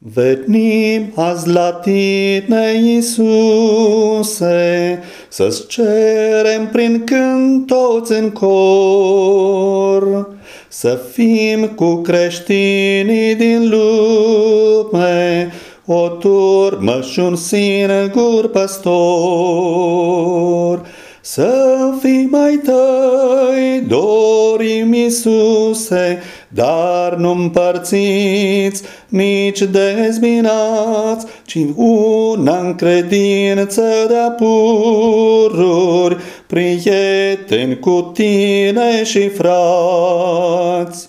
Venim azi la tine, Iisuse, Să-ți cerem prin cânt toți în cor, Să fim cu creștinii din lume, O turmă și un singur păstor. Să fii mai tăi, dorim Iisuse, dar nu împărțiți, nici dezbinați, ci una în credință de pururi, prieteni cu tine și frați.